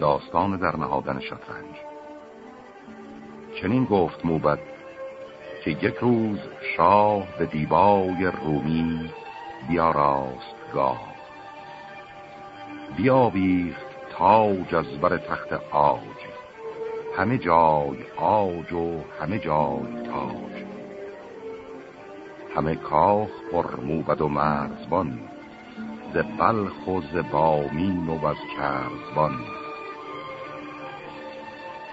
داستان در نهادن شطرنج. چنین گفت موبد که یک روز شاه به دیبای رومی بیاراست گاه. بیاویخت تاج از بر تخت آج همه جای آج و همه جای تاج. همه کاخ پر موبد و مرزبان ز بلخ و ز بامین و از کرزبان.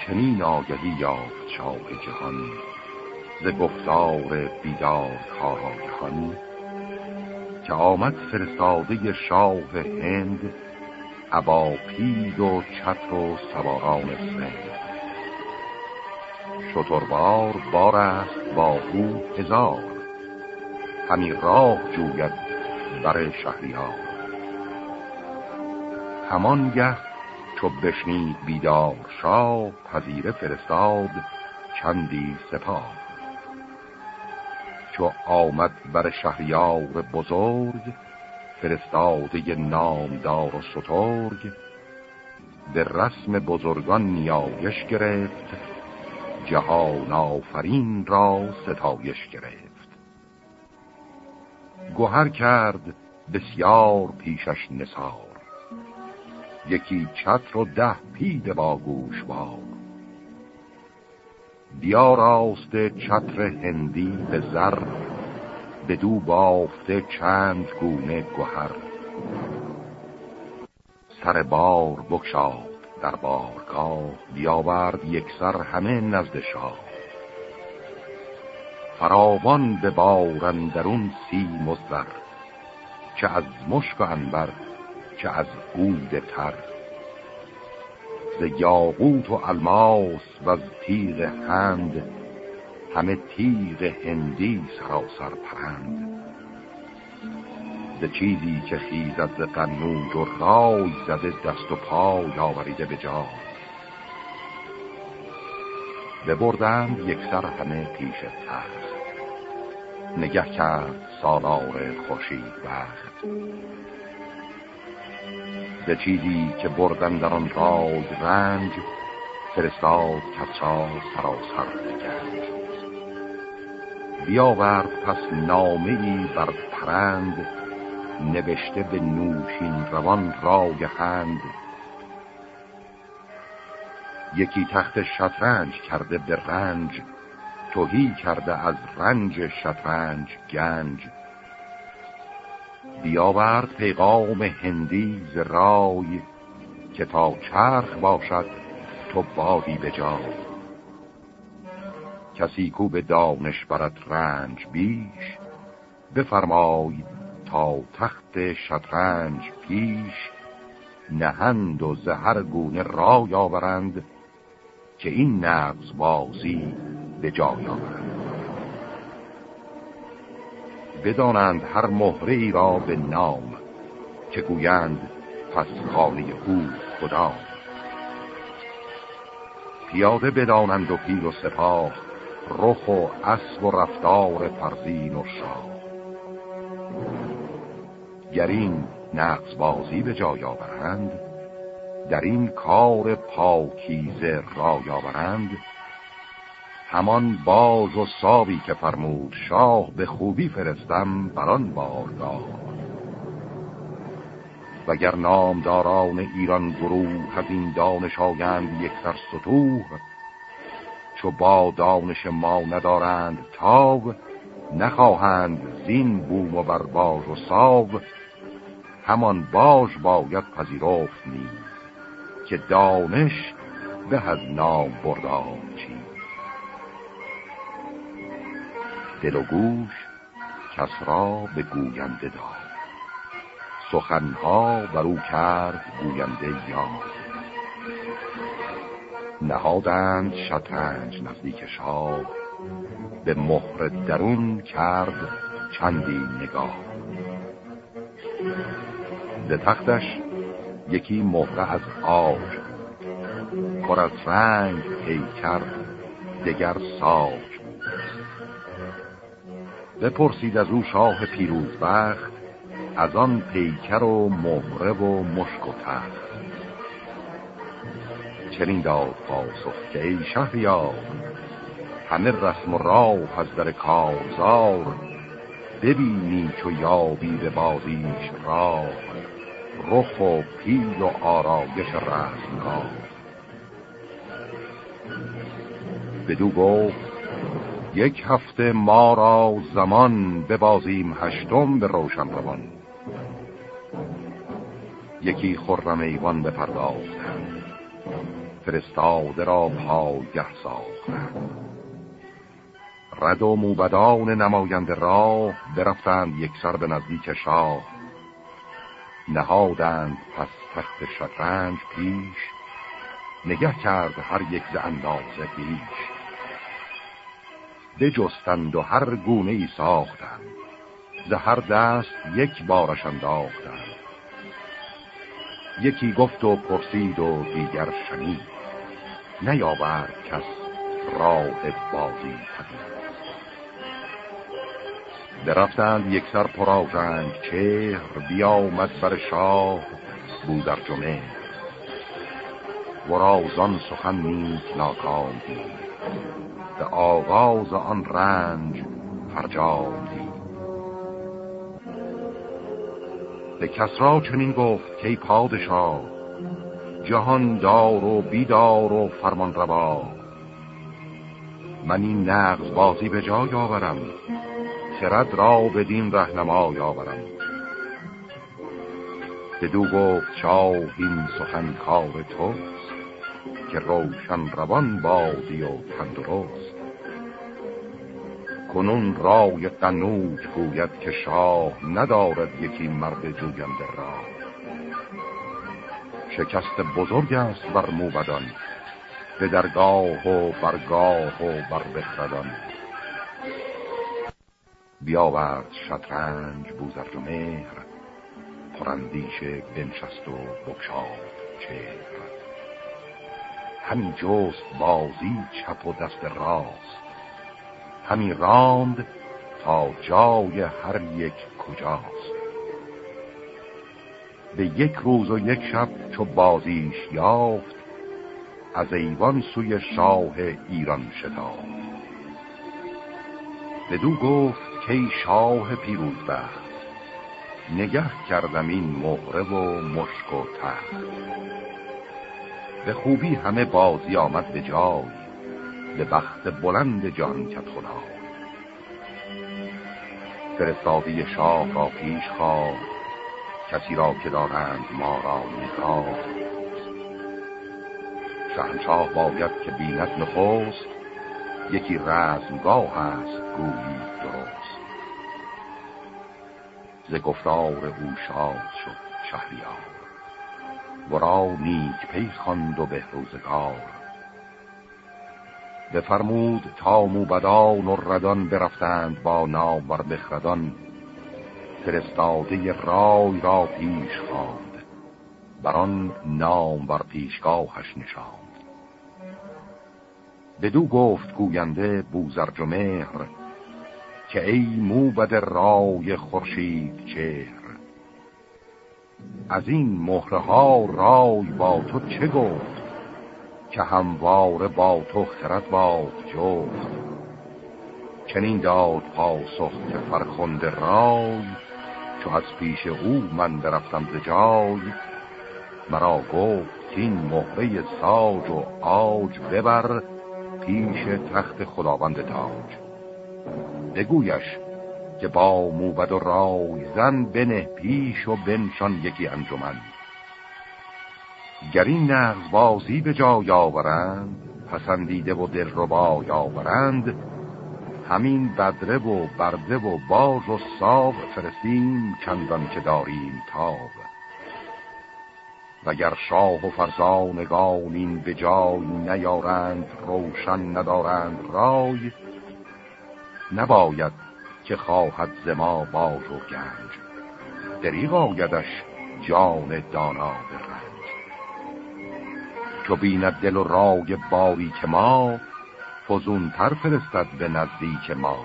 چنین آگهی یافت شاه جهان ز گفتار بیدار کاراگهان که آمد فرستاده شاه هند عبا پید و چتر و سواران سند. شتربار بار است با او هزار همی راه جوید بر شهریار. همانگه چو بشنید بیدار شاه پذیره فرستاد چندی سپاه. چو آمد بر شهریار بزرگ فرستاده نامدار و سترگ به رسم بزرگان نیایش گرفت جهان آفرین را ستایش گرفت. گوهر کرد بسیار پیشش نسار یکی چتر و ده پید با گوشوار بیا راسته چتر هندی به زر به دو بافته چند گونه گوهر. سر بار بکشاد در بارگاه بیاورد یک سر همه نزد شاه. فراوان به بارندرون سی مزر چه از مشک و انبر چه از عود تر. ز یاقوت و الماس و از تیغ هند همه تیغ هندی سراسر پرند. ز چیزی که خیزد ز قنوج و رای زده دست و پای آوریده به جا. ببردند یک سر همه پیش تخت. نگه کرد سالار خوشید وقت ز چیزی که بردن در آن رای رنج فرستاد کسرا سراسر گنج بیاورد پس نامه ای بر پرند نوشته به نوشین روان رای هند یکی تخت شطرنج کرده به رنج توهی کرده از رنج شطرنج گنج. بیاورد پیغام هندی ز رای که تا چرخ باشد تو بادی به جای. کسی کو به دانش برد رنج بیش بفرمای تا تخت شطرنج پیش. نهند و زهر گونه رای آورند که این نغز بازی به جای آورند. بدانند هر مهره را به نام که گویند پس خانه او خدا. پیاده بدانند و پیل و سپاه رخ و اسب و رفتار فرزین و شاه. گر این نقص بازی به جای آورند در این کار پاکیزه رای آورند همان باز و ساوی که فرمود شاه به خوبی فرستم بران بارگاه. وگر نامداران ایران گروه از این دانش آگند یک سر ستوه چو با دانش ما ندارند تاو نخواهند زین بوم و برباز و ساو. همان باش باید پذیرفت نیز که دانش به از نام بردار چیز دل و گوش کس را به گوینده داد. سخنها برو کرد گوینده یاد. نهادند شطرنج نزدیک شاه به مهر درون کرد چندی نگاه. به تختش یکی مهره از آج پر از رنگ پیکر دگر ساج. بپرسید از او شاه پیروزبخت از آن پیکر و مهره و مشک و تخت چنین داد پاسخ که ای شهریار همه رسم و راه از در کارزار ببینی چو یابی به بازیش را رخ و پیل و آرایش رسمگاه بدو گفت یک هفته ما را زمان ببازیم هشتم به روشن روان. یکی خرم ایوان بپرداختند. فرستاده را پایگه ساختند. رد و موبدان نماینده راه برفتند یک سر به نزدیک شاه. نهادند پس تخت شطرنج پیش. نگه کرد هر یک ز اندازه پیش بجستند و هر گونه ای ساختند. ز هر دست یک بارش انداختند. یکی گفت و پرسید و دیگر شنید. نیاورد کس راه بازی پدید. درفتند یک سر پراژنگ چهر بیامد بر شاه بودر جمعه ورازان سخن نیک ناکام دید به آغاز آن رنج فرجام دید به کسرا چنین گفت که پادشاه جهان دار و بیدار و فرمان روا. من این نغز بازی به جای آورم خرد را بدین رهنما آورم. بدو گفت شاه این سخن کار توست که روشن روان بادی و تندرست. کنون رای قنوج گوید که شاه ندارد یکی مرد جوینده را. شکست بزرگ است بر موبدان به درگاه و برگاه و بر بخردان. بیاورد شطرنج بوزرج و مهر پرندیش بنشست و بکشاد چهر. همین جست بازی چپ و دست راست. همین راند تا جای هر یک کجاست. به یک روز و یک شب چو بازیش یافت از ایوان سوی شاه ایران شتافت. بدو گفت که شاه پیروز بخت نگه کردم این مهره و مشک و تخت. به خوبی همه بازی آمد به جای. به بخت بلند جان کت خدا. فرستادی شاه را پیش خواه. کسی را که دارند ما را نگاه. شهنشاه باید که بیند نخست. یکی رزمگاه است گویی درست. ز گفتار او شاد شد شهریار. ورا نیک پی خواند و به روزگار. بفرمود تا موبدان و ردان برفتند با نام بر بخردان فرستاده رای را پیش خواند. بران نام بر پیشگاهش نشاند. بدو گفت گوینده بوزرج و که ای موبد رای خورشید چهر از این مهره ها رای با تو چه گفت؟ که همواره با تو خرد باد جفت. چنین داد پاسخ که فرخند رای چو از پیش او من برفتم ز جای. مرا گفت این مهره ساج و آج ببر پیش تخت خداوند تاج. بگویش که با موبد و رای زن بنه پیش و بنشان یکی انجمن. گر این نغز بازی به جای آورند پسندیده و دل ربا آورند همین بدره و برده و باز و ساو فرستیم چندان که داریم تاب. وگر شاه و فرزانگان این به جای نیارند روشن ندارند رای نباید که خواهد زما باز و گنج. دریغ آیدش جان دانا به رنج. چو بیند دل و رای که ما فزونتر فرستد به نزدیک ما.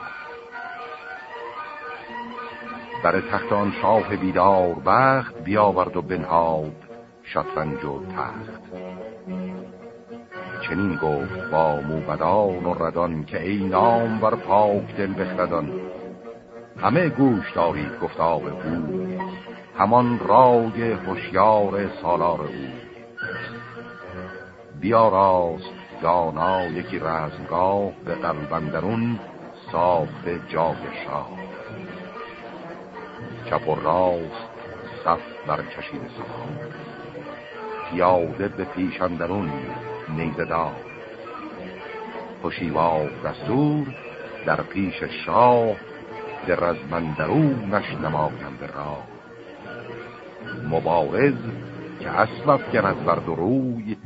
بر تختان شاه بیدار بخت بیاورد و بنهاد شطرنج و تخت. چنین گفت با موبدان و ردان که ای نام بر پاک دل بخردان همه گوش دارید گفتار او. همان رای هوشیار سالار او. بیا راست دانا یکی رزمگاه به قلبندرون ساخته جای شاه. چپ و راست صف برکشید سخان پیاده به پیشندرون نیزه دار. خوشیوار دستور در پیش شاه در رزمندرونش نماینده را. مبارز که اسبت گرد بر روی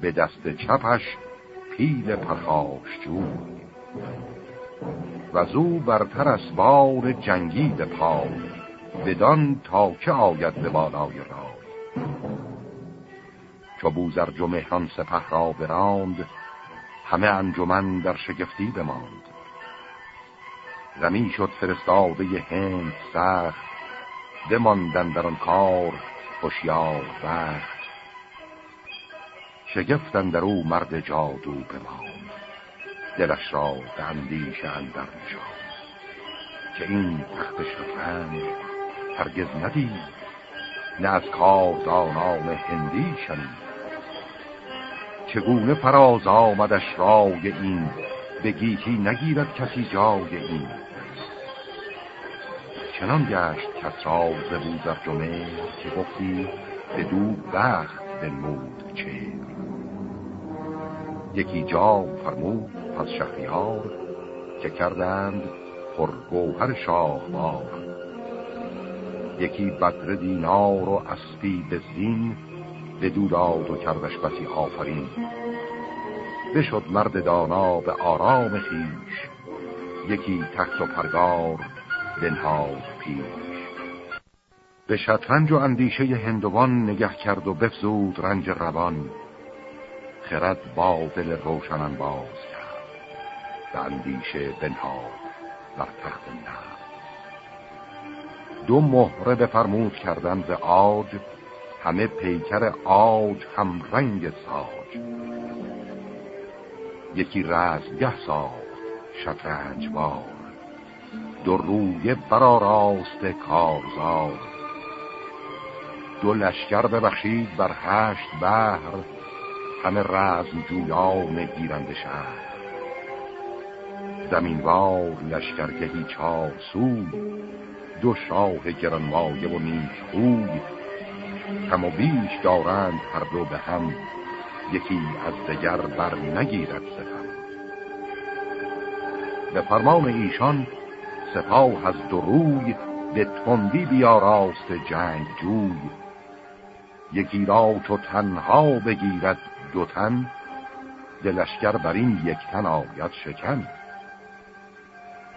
به دست چپش پیل پرخاش جوی. و زو برتر اسبار جنگی به پای بدان تا که آید به بالای رای. چو بوزر جمهان سپه را براند همه انجمن در شگفتی بماند. زمین شد فرستاده هند سخت بماندن در آن کار هوشیار وقت. شگفتن در او مرد جادو بماند دلش را به اندر نشاند. که این تخت شطرنج هرگز ندید نه از کاردانان هندی شنید. چگونه فراز آمدش رای این به گیتی نگیرد کسی جای این؟ چنان گشت کس را زبوزر جمعه که گفتی به دو بخت بنمود چه یکی جام فرمود پس شهریار که کردند پرگوهر شاهوار. یکی بدر دینار و اسبی به زین به داد و کردش بسی آفرین. بشد مرد دانا به آرام خیش. یکی تخت و پرگار بنهاد پیش. به شطرنج و اندیشه هندوان نگه کرد و بفزود رنج روان. خرد با دل روشنن باز کرد. به اندیشه بنهاد بر تخت نه دو مهره بفرمود کردن ز آج همه پیکر آج هم رنگ ساج. یکی رزگه ساخت شطرنج بار دو روی برا راست کارزار. دو لشکر ببخشید بر هشت بحر همه رزم جویان گیرنده شهر. زمینوار لشکرگهی چار سوی دو شاه گرانمایه و نیک خوی کم و بیش دارند هر دو به هم یکی از دگر بر نگیرد ستم. به فرمان ایشان سپاه از دو روی به تندی بیا راست جنگ جوی. یکی را چو تنها بگیرد دو تن دلشگر بر این یک تن آید شکن.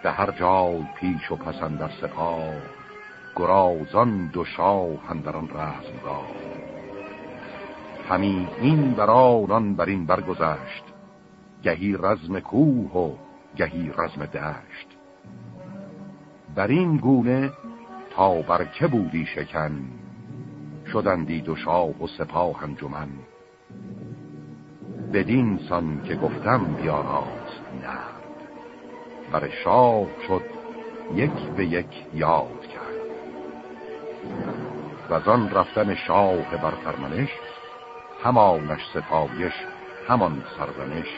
به هر جای پیش و پسند در سپاه گرازان دو شاه هندران رزمگاه. همین این برانان بر این برگذشت گهی رزم کوه و گهی رزم دشت. بر این گونه تا بر که بودی شکن؟ شدندی دو شاه و سپاه انجمن. بدین سان که گفتم بیاراست نرد. بر شاه شد یک به یک یاد کرد. و آن رفتن شاه بر فرمنش همانش ستایش همان سرزنش.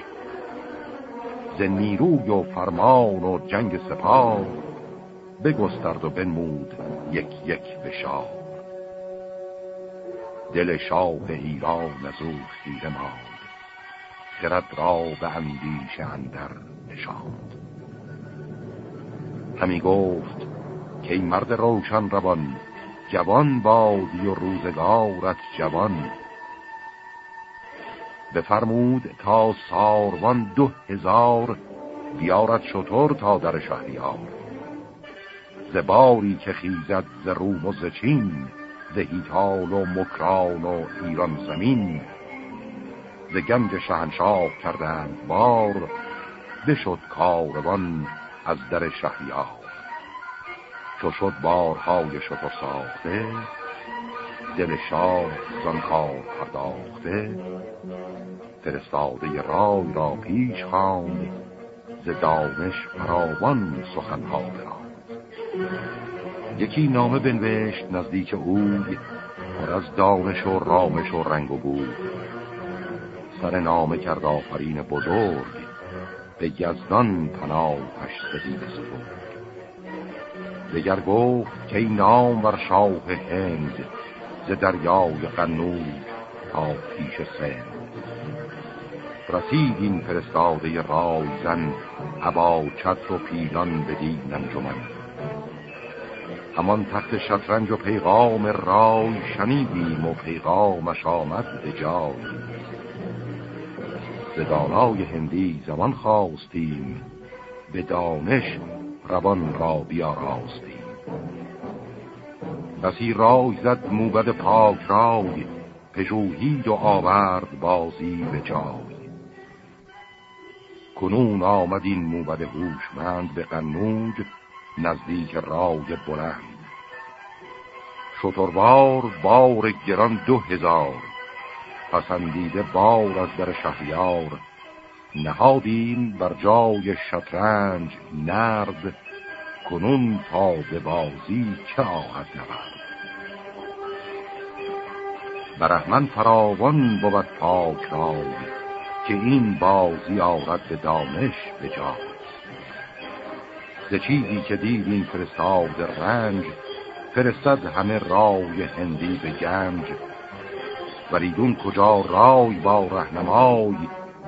ز نیروی و فرمان و جنگ سپاه بگسترد و بنمود یک یک به شاه. دل شاه ایران از او خیره ماند. خرد را به اندیشه اندر نشاند. همی گفت که این مرد روشن روان جوان بادی و روزگارت جوان. بفرمود تا ساروان دو هزار بیارد شطور تا در شهریار. زباری که خیزد ز روم و ز چین ز هیتال و مکران و ایران زمین. ز گنج شهنشاه کردند بار بشد کاروان از در شهریار. چو شد بارهای شطور ساخته دل شاه زن کار پرداخته. فرستاده رای را پیش خواند ز دانش فراوان سخنها براند. یکی نامه بنوشت نزدیک اوی پر از دانش و رامش و رنگ و بود سر نامه کرد آفرین بزرگ به یزدان پناهش سدید سبود دگر گفت که این نام بر شاه هند ز دریای قنود تا پیش سند. رسید این فرستاده رایزن عبا چتر و پیلان بدین انجمن. همان تخت شطرنج و پیغام رای شنیدیم و پیغامش آمد به جای. زدانای هندی زمان خواستیم به دانش روان را بیاراستیم. بسی رای زد موبد پاک رای پژوهید و آورد بازی به جای. کنون آمد این موبد هوشمند به قنوج نزدیک رای بلند. شتروار بار گران دو هزار پسندیده بار از در شهریار. نهادیم بر جای شطرنج نرد کنون تا به بازی چه آهد نبرد. برهمن فراوان بود پاک رای که این بازی آرد به دانش به جا ز چیزی که دید این فرستاد رنج فرستد همه رای هندی به گنج. وریدون کجا رای با رهنمای؟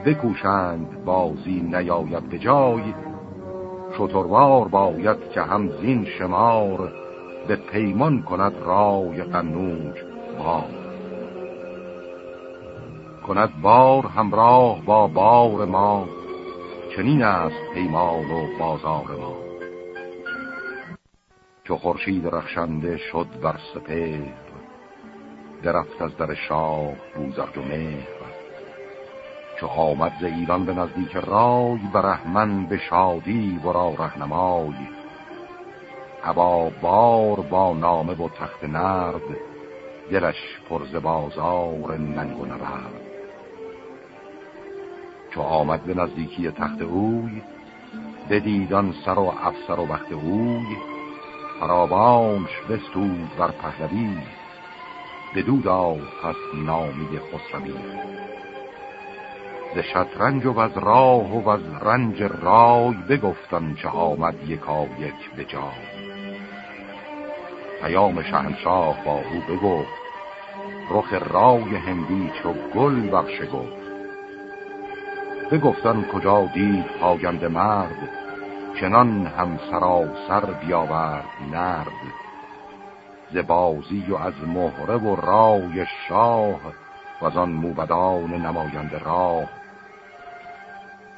بکوشند بازی نیاید به جای. شتروار باید که هم زین شمار به پیمان کند رای قنوج بار. کند بار همراه با بار ما چنین است پیمان و بازار ما. چو خورشید رخشنده شد بر سپهر درفت از در شاه بوزرگ و مهر. چو آمد ز ایران به نزدیک رای برهمن به شادی ورا رهنمای. هوا بار با نامه و تخت نرد دلش پرز بازار ننگ و نبرد. چو آمد به نزدیکی تخت اوی بدیدان سر و افسر و بخت اوی فرابانش بستود بر پهلوی. بدو داد پس نامید خسروی. ز شطرنج و از راه و از رنج رای بگفتن چه آمد یکا یک به جای. پیام شهنشاه با او بگفت رخ رای هندی چو گل بخش گفت. بگفتن کجا دید پاگند مرد چنان هم سراسر بیاورد نرد. ز بازی و از مهره و رای شاه و از آن موبدان نمایند راه.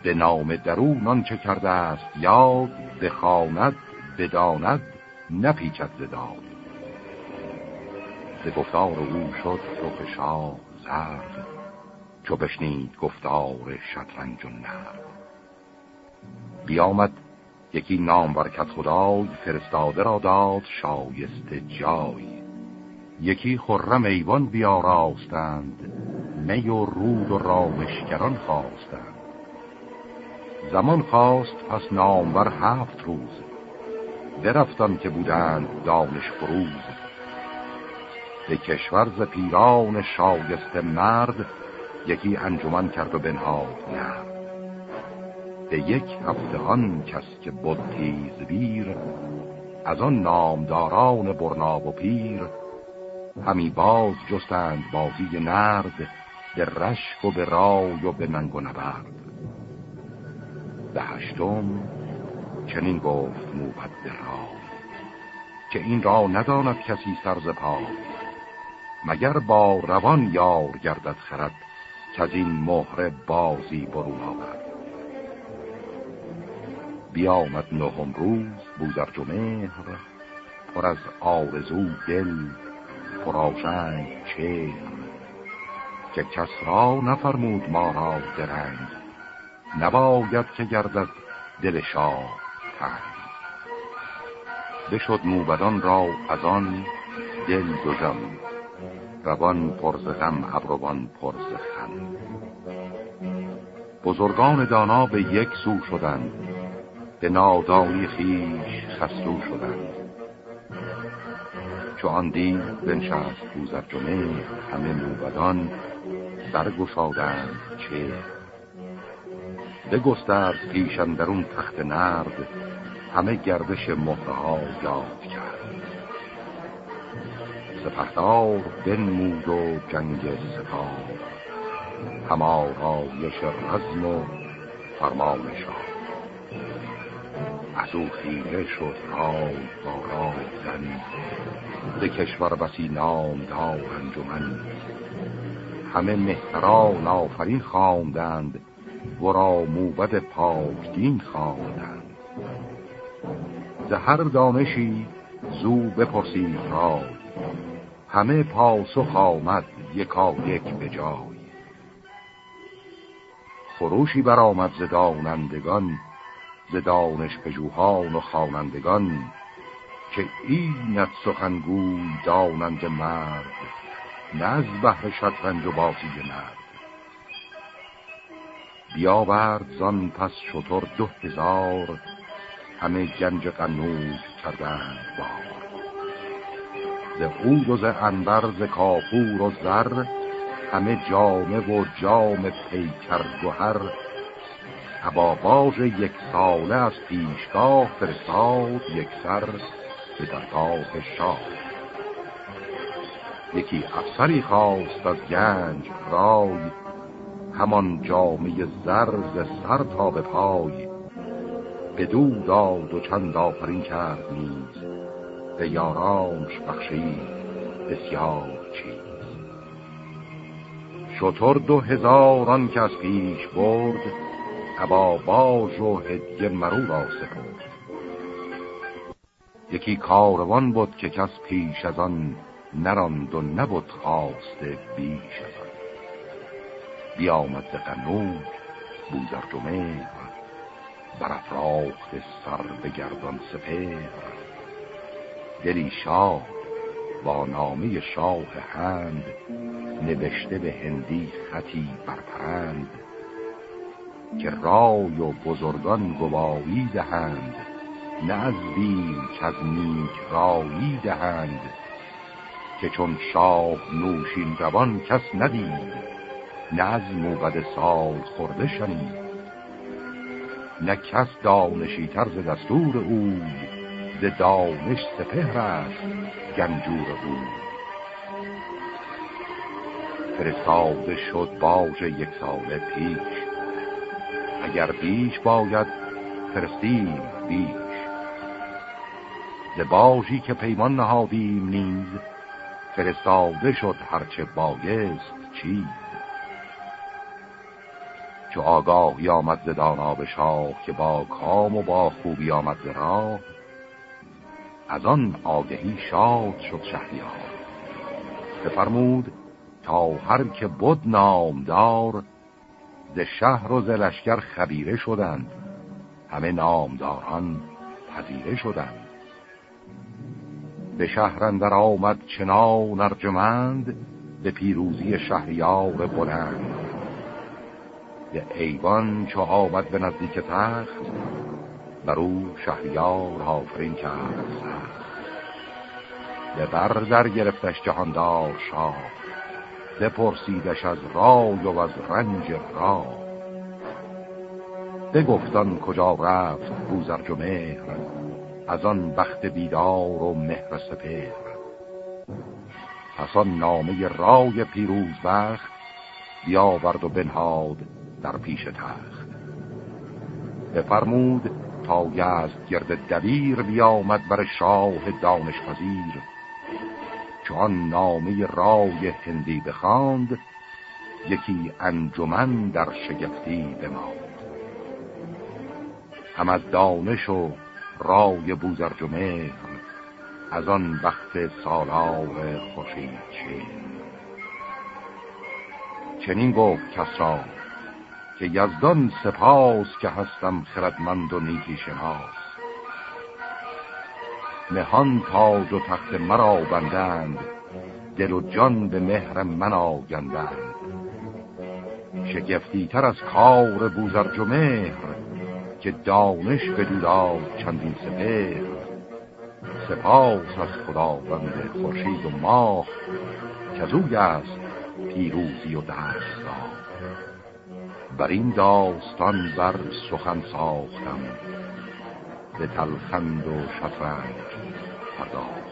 به نام درون آنچه کرده است یاد بخواند بداند نپیچد زداد ز گفتار او شد رخ شاه زرد چو بشنید گفتار شطرنج و نرد. بیامد یکی نام برکت خدای فرستاده را داد شایسته جای. یکی خرم ایوان بیاراستند می و رود و رامشگران خواستند. زمان خواست پس نامور هفت روز. درفتان که بودند دانش فروز. به کشور ز پیران شایسته مرد یکی انجمن کرد و بنهاد نرد. به یک هفته آن کس که بود تیز بیر از آن نامداران برناب و پیر. همی باز جستند بازی نرد به رشک و به رای و به ننگ و نبرد. به هشتم چنین گفت موبد به رای که این را نداند کسی سرز پای مگر با روان یار گردد خرد که از این مهر بازی برون آورد. بیامد نهم روز بودر جمهر پر از آرزو دل پراشنگ چهر که کس را نفرمود ما را درنگ نباید که گردد دل شاه تنگ. بشد موبدان را از آن دل دوزم روان پرز غم ابروان پرز خم. بزرگان دانا به یک سو شدند به نادانی خیش خستو شدند. چو آن دید بنشست بوزر جمه همه موبدان برگشادند چه بگسترد در اون تخت نرد همه گردش مهرها یاد کرد. سپهدار بنمود و جنگ سپاه همارایش رزم و فرمان شاه. از او خیره شد رای با زن ز کشور بسی نام دار انجمن همه مهتران آفرین خواندند ورا موبد پاکدین خواندند. ز هر دانشی زو بپرسید را همه پاسخ آمد یکا یک به جای. خروشی برآمد ز دانندگان ز دانش پژوهان و خوانندگان که اینت سخنگوی دانند مرد نه از بهر شطرنج و بازی مرد. بیاورد زان پس شطور دو هزار همه گنج قنوج کردند بار. ز عود و ز انبر ز کافور و زر همه جامه و جام پیکر گوهر باج یک ساله از پیشگاه فرستاد یک سر به درگاه شاه. یکی افسری خواست از گنج رای همان جامعه زر سر تا به پای. به دو داد و چند آفرین کرد نیز به یارامش بخشید بسیار چیز. شطور دو هزاران که از پیش برد ابا باج و هدیه مرو را سپرد یکی کاروان بود که کس پیش از آن نراند و نبود خواسته بیش از آن. بیامد به قنوج بوزر جمهر برافراخت سر به گردان سپهر. دلی شاه با نامه شاه هند نوشته به هندی خطی برپرند. که رای و بزرگان گواهی دهند نه از بیم که از نیک رایی دهند که چون شاه نوشین روان کس ندید نه از موبد سال خورده شنید. نه کس دانشی طرز دستور او ز دانش سپهر است گنجور او. فرستاده شد باج یک سال پیش اگر بیش باید فرستیم بیش. ز که پیمان نهادیم نیز فرستاده شد هرچه بایست چیز. چو آگاهی آمد ز دانا که با کام و با خوبی آمد ز راه از آن آگهی شاد شد شهریار. بفرمود تا هر که بود نامدار ز شهر و ز لشکر خبیره شدند. همه نامداران پذیره شدند. به شهر اندر آمد چنان ارجمند به پیروزی شهریار بلند. به ایوان چو آمد به نزدیک تخت بر او شهریار آفرین کرد. به بر در گرفتش جهاندار شاه. بپرسیدش از رای و از رنج را بگفتان کجا رفت بوزرج و مهر از آن بخت بیدار و مهر سپهر. پس آن نامه رای پیروز بخت بیاورد و بنهاد در پیش تخت. بفرمود تا یزد گرد دبیر بیامد بر شاه دانش پذیر چون نامه رای هندی بخواند یکی انجمن در شگفتی بماند. هم از دانش و رای بوزرج و از آن وقت سالار خوشید چه چنین گفت کس که یزدان سپاس که هستم خردمند و نیکی شناس. مهان تاج و تخت مرا بندند دل و جان به مهر من آگندند شگفتی تر از کار بوزرج و مهر که دانش به داد چندین سپهر. سپاس از خداوند خورشید و ماه که است پیروزی و درستا بر این داستان بر سخن ساختم به تلخند و شطرنج. پرداختم